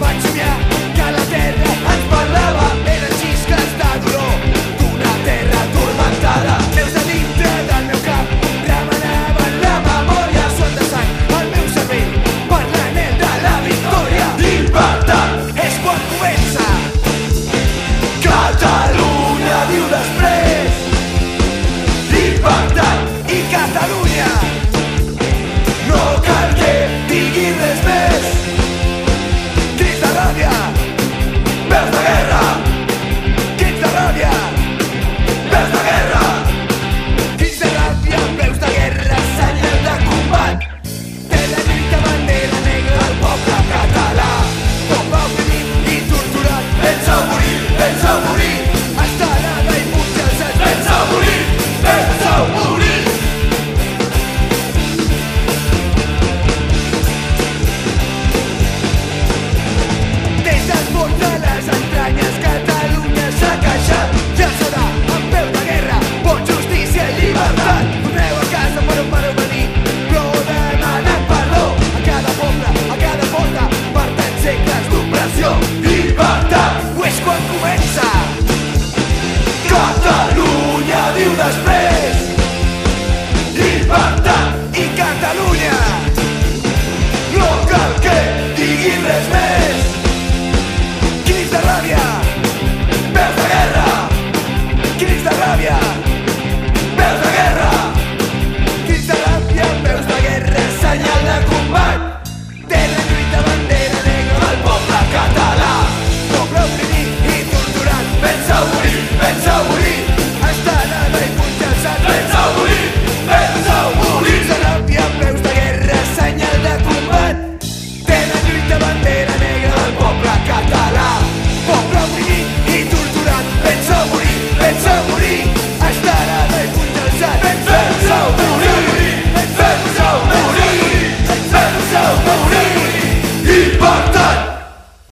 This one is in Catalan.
But you després. Llibertat i Catalunya, no cal que diguin res més. Crits de ràbia, veus de guerra, crits de ràbia, veus de guerra, crits de ràbia, veus de guerra, senyal de combat. Pensa obrir, pensa obrir